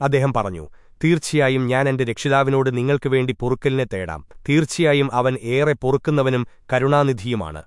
അദ്ദേഹം പറഞ്ഞു തീർച്ചയായും ഞാൻ എന്റെ രക്ഷിതാവിനോട് നിങ്ങൾക്കു വേണ്ടി പൊറുക്കലിനെ തേടാം. തീർച്ചയായും അവൻ ഏറെ പൊറുക്കുന്നവനും കരുണാനിധിയുമാണ്.